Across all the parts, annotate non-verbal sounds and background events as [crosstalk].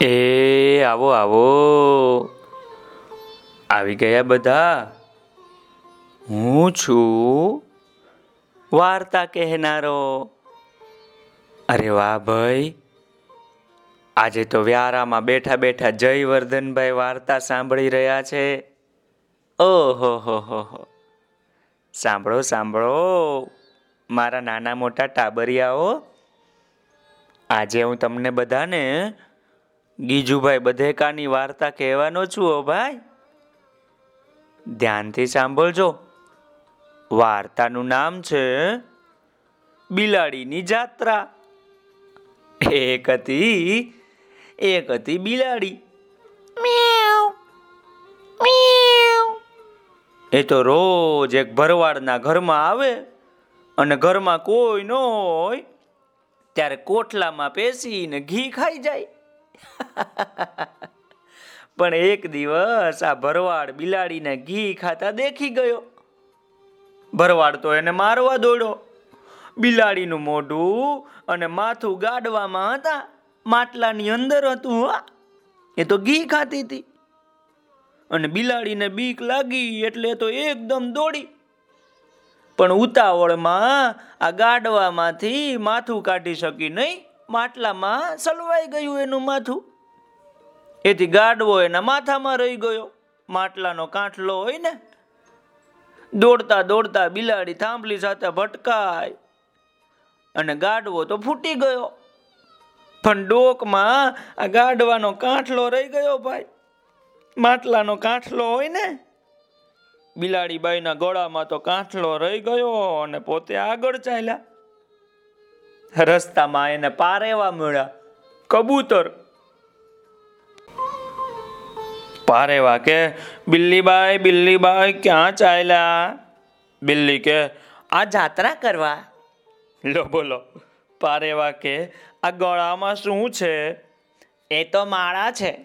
એ, આવો આવો. આવી ગયા બધા. હું છું વાર્તા કહેનારો. અરે વાહ ભાઈ. આજે તો વ્યારામાં બેઠા બેઠા જયવર્ધનભાઈ વાર્તા સાંભળી રહ્યા છે. ઓહો, હો હો હો. સાંભળો સાંભળો. મારા નાના મોટા ટાબરિયાઓ, આજે હું તમને બધાને ગીજુભાઈ બધેકાની વાર્તા કહેવાનો છું ઓ ભાઈ. ધ્યાનથી સાંભળજો. વાર્તાનું નામ છે બિલાડીની જાત્રા. એક હતી એક હતી બિલાડી. એ તો રોજ એક ભરવાડના ઘરમાં આવે અને ઘરમાં કોઈ ન હોય ત્યારે કોટલામાં પેસીને ઘી ખાઈ જાય. [laughs] પણ એક દિવસ આ ભરવાડ બિલાડીને ઘી ખાતા દેખી ગયો. ભરવાડ તો એને મારવા દોડો બિલાડીનું મોઢું અને માથું ગાડવામાં હતા. માટલાની અંદર હતું એ તો ઘી ખાતી હતી. અને બિલાડીને બીક લાગી એટલે તો એકદમ દોડી. પણ ઉતાવળમાં આ ગાડવામાંથી માથું કાઢી શકી નહીં. માટલામાં સલવાઈ ગયું એનું માથું. એથી ગાડવો એના માથામાં રહી ગયો. માટલાનો કાંઠલો હોય ને દોડતા દોડતા બિલાડી થાંભલી સાથે ભટકાય. અને ગાડવો તો ફૂટી ગયો. પણ ડોકમાં આ ગાડવાનો કાંઠલો રહી ગયો ભાઈ. માટલાનો કાંઠલો હોય ને બિલાડી બાઈના ગળામાં તો કાંઠલો રહી ગયો અને પોતે આગળ ચાલ્યા. રસ્તામાં એને પારેવા મળ્યા. કબૂતર. પારેવા કે, બિલ્લીબાઈ બિલ્લીબાઈ, ક્યાં ચાલ્યા? બિલ્લી કે, આ જાત્રા કરવા. લો, બોલો. પારેવા કે, આ ગળામાં શું છે? એ તો માળા છે.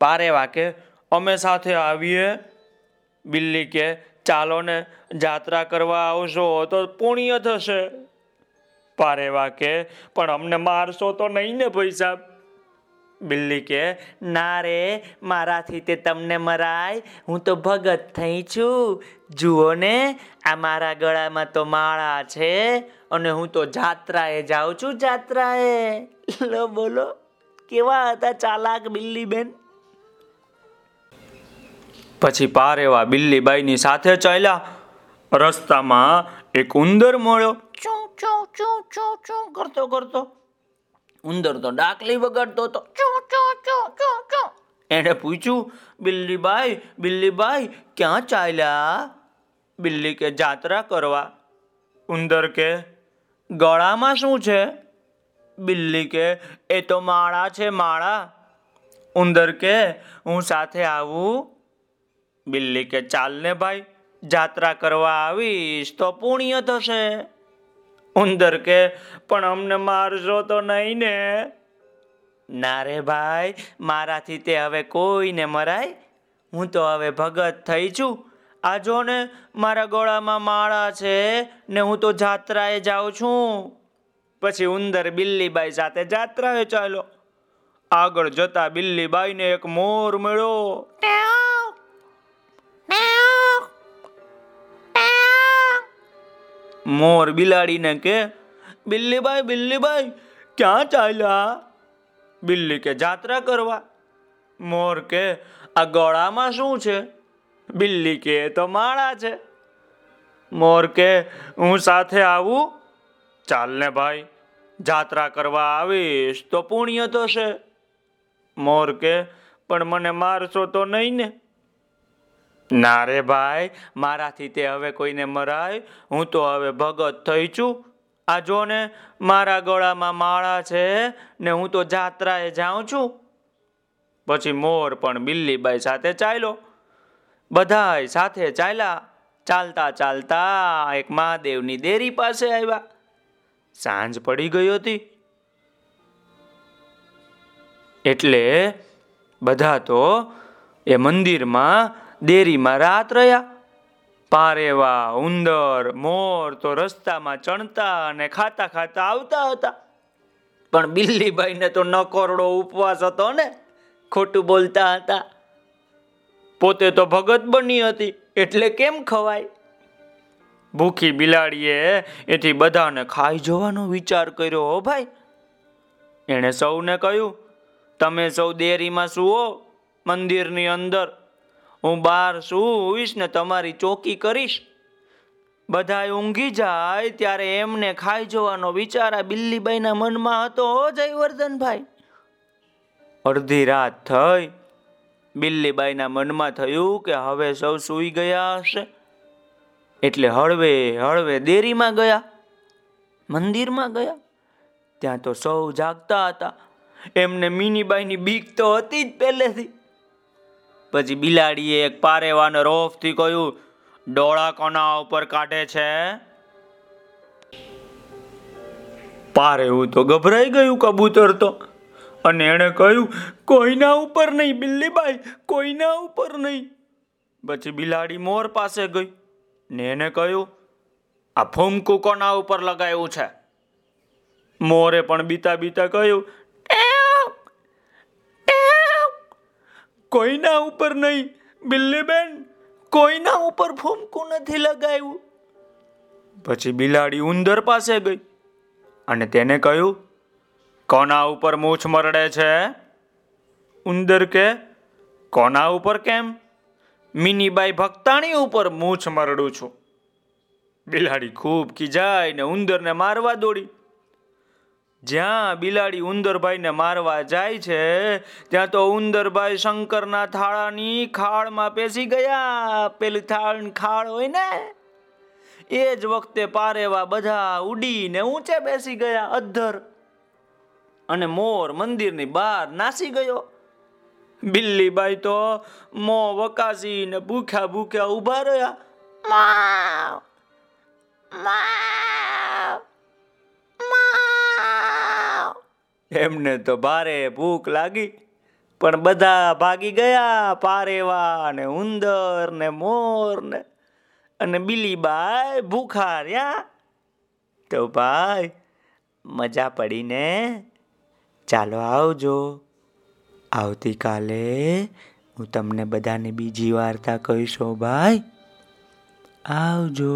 પારેવા કે, અમે સાથે આવીએ. બિલ્લી કે, ચાલો ને જાત્રા કરવા આવશો તો પુણ્ય થશે. પારેવા કે પણ અમને મારશો તો નહીં ને ભાઈ સાહેબ. બિલ્લી કે, ના રે, મારાથી તે તમને મરાય. હું તો ભગત થઈ છું. જુઓ ને, આ મારા ગળામાં તો માળા છે અને હું તો જાત્રાએ જાઉં છું, જાત્રાએ. લો, બોલો, કેવા હતા ચાલાક બિલ્લી બેન? પછી પારેવા બિલ્લીબાઈની સાથે ચાલ્યા. રસ્તામાં એક ઉંદર મળ્યો. ચું ચું ચું ચું ચું કરતો કરતો. ઉંદર તો ડાકલી વગાડતો હતો. ચું ચું ચું ચું ચું. એણે પૂછ્યું, બિલ્લીબાઈ બિલ્લીબાઈ, ક્યાં ચાલ્યા? બિલ્લી કે જાત્રા કરવા? ઉંદર કે, ગળામાં શું છે? બિલ્લી કે, એ તો માળા છે, માળા. ઉંદર કે, હું સાથે આવું. બિલ્લી કે, ચાલ ને ભાઈ. જાત્રા કરવા આવીશ તો પુણ્ય થશે. ઉંદર કે, પણ અમને મારશો તો નહીં ને. ના રે ભાઈ, મારાથી તે હવે કોઈને મરાય? હું તો હવે ભગત થઈ છું. આ જો ને મારા ગોળામાં માળા છે ને હું તો જાત્રાએ જાઉં છું. પછી ઉંદર બિલ્લીબાઈ સાથે જાત્રાએ ચાલ્યો. આગળ જતા બિલ્લીબાઈને એક મોર મળ્યો. મોર બિલાડીને કે બિલ્લીભાઈ બિલ્લીભાઈ ક્યાં ચાલ્યા? બિલ્લી કે, જાત્રા કરવા. મોર કે, આ ગોળામાં શું છે? બિલ્લી કે તો માળા છે. મોર કે, હું સાથે આવું. ચાલને ભાઈ, જાત્રા કરવા આવીશ તો પુણ્ય તો છે. મોર કે, પણ મને મારશો તો નહીં ને. ના રે ભાઈ, મારાથી તે હવે કોઈને મરાય? હું તો હવે ભગત થઈ છું. આ જો ને મારા ગળામાં માળા છે ને હું તો જાત્રાએ જાઉં છું. પછી મોર પણ બિલ્લીબાઈ સાથે ચાલ્યો. બધાય સાથે ચાલ્યા. ચાલતા ચાલતા એક મહાદેવની દેરી પાસે આવ્યા. સાંજ પડી ગઈ હતી. એટલે બધા તો એ મંદિરમાં દેરીમાં રાત રહ્યા. પારેવા, ઉંદર, મોર તો રસ્તામાં ચણતા અને ખાતા ખાતા આવતા હતા. પણ બિલ્લીભાઈને તો નકોરડો ઉપવાસ હતો ને, ખોટું બોલતા હતા. પોતે તો ભગત બની હતી, એટલે કેમ ખવાય? ભૂખી બિલાડીએ એથી બધાને ખાઈ જવાનો વિચાર કર્યો, હો ભાઈ. એણે સૌને કહ્યું, તમે સૌ દેરીમાં સુઓ, મંદિરની અંદર. હું બહાર સૂઈશ ને તમારી ચોકી કરીશ? બધા ઊંઘી જાય ત્યારે એમને ખાઈ જવાનો વિચાર આ બિલ્લીબાઈના મનમાં હતો જયવર્ધનભાઈ. અડધી રાત થઈ. બિલ્લીબાઈના મનમાં થયું કે હવે સૌ સૂઈ ગયા હશે. એટલે હળવે હળવે દેરીમાં ગયા. મંદિરમાં ગયા. ત્યાં તો સૌ જાગતા હતા. એમને મીનીબાઈની બીક તો હતી જ પહેલેથી. પછી બિલાડીએ એક પારેવાને રોફથી કહ્યું, ડોળા કોના ઉપર કાઢે છે? પારેવું તો ગભરાઈ ગયું કબૂતર તો. અને એણે કહ્યું, કોઈના ઉપર નહીં બિલ્લીબાઈ, કોઈના ઉપર નહીં. પછી બિલાડી મોર પાસે ગઈ ને એને કહ્યું, આ ફૂમકું કોના ઉપર લગાવ્યું છે? મોરે પણ બીતા બીતા કહ્યું કોઈના ઉપર નહીં, બિલ્લીબેન, કોઈના ઉપર ફૂમકું નથી લગાવ્યું. પછી બિલાડી ઉંદર પાસે ગઈ અને તેને કહ્યું, કોના ઉપર મૂછ મરડે છે? ઉંદર કે, કોના ઉપર કેમ? મિનીબાઈ ભક્તાણી ઉપર મૂછ મરડું છું. બિલાડી ખૂબ ખીજાય ને ઉંદરને મારવા દોડી. જ્યાં બિલાડી ઉંદરભાઈને મારવા જાય છે ત્યાં તો ઉંદરભાઈ શંકરના થાળાની ખાળમાં પેસી ગયા. પેલી થાળ ખાળ હોય ને એ જ વખતે પારેવા બધા ઉડીને ઊંચે બેસી ગયા અધ્ધર. અને મોર મંદિરની બહાર નાસી ગયો. બિલ્લીબાઈ તો મો વકાસી ને ભૂખ્યા ભૂખ્યા ઊભા રહ્યા. માવ, એમને તો ભારે ભૂખ લાગી, પણ બધા ભાગી ગયા પારેવા ને ઉંદર ને મોર ને. અને બિલીબાઈ ભૂખા રહ્યા તો ભાઈ, મજા પડીને ચાલો આવજો. આવતીકાલે હું તમને બધાને બીજી વાર્તા કહીશો, ભાઈ. આવજો.